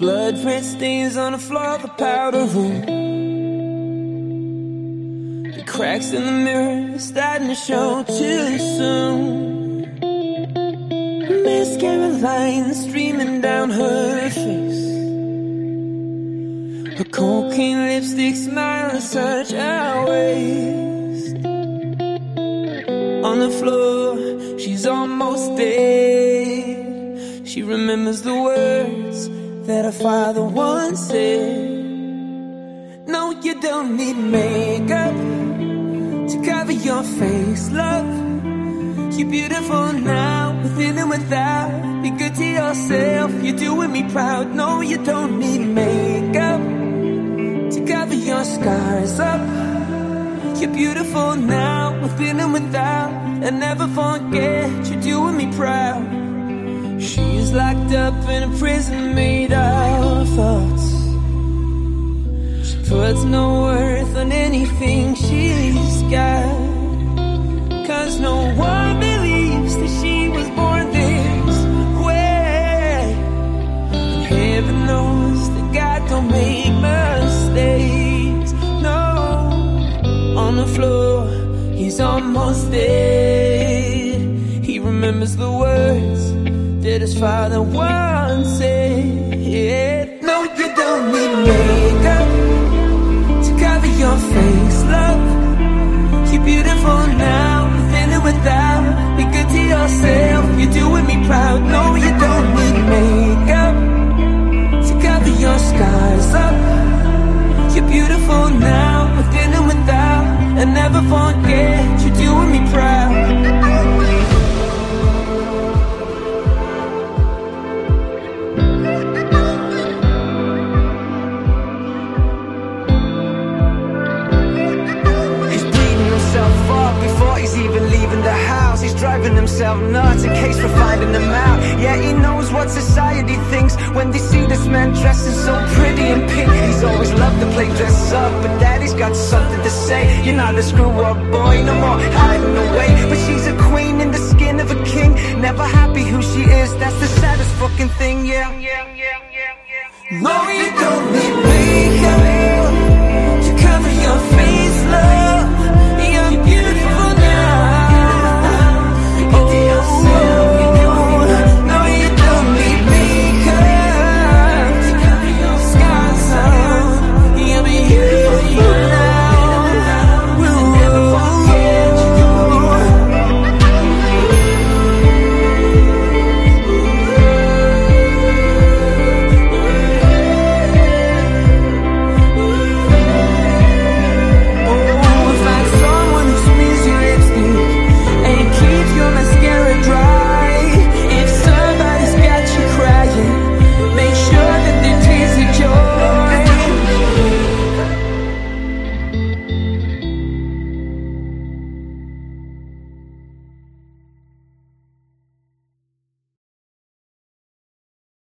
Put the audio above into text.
Blood red stains on the floor of the powder room. The cracks in the mirror starting to show too soon. Mascara lines streaming down her face. Her cocaine lipstick smile is such a waste. On the floor, she's almost dead. She remembers the words that her father once said. No, you don't need makeup to cover your face, love. You're beautiful now, within and without. Be good to yourself, you're doing me proud. No, you don't need makeup to cover your scars up. You're beautiful now, within and without. And never forget, you're doing me proud. She's locked up in a prison made of thoughts. She puts no worth on anything she's got. Cause no one believes that she was born this way. And heaven knows that God don't make mistakes. No, on the floor, he's almost dead. He remembers the words that his father once said. No, you don't need makeup to cover your face, love. You're beautiful now, within and without. Be good to yourself, you're doing me proud. No, you don't need makeup to cover your scars up. You're beautiful now, within and without. And never forget, you're doing me proud. Leaving the house. He's driving himself nuts in case we're finding him out. Yeah, he knows what society thinks when they see this man dressing so pretty and pink. He's always loved to play dress up, but daddy's got something to say. You're not a screw up boy, no more hiding away. But she's a queen in the skin of a king. Never happy who she is, that's the saddest fucking thing, yeah. No, you don't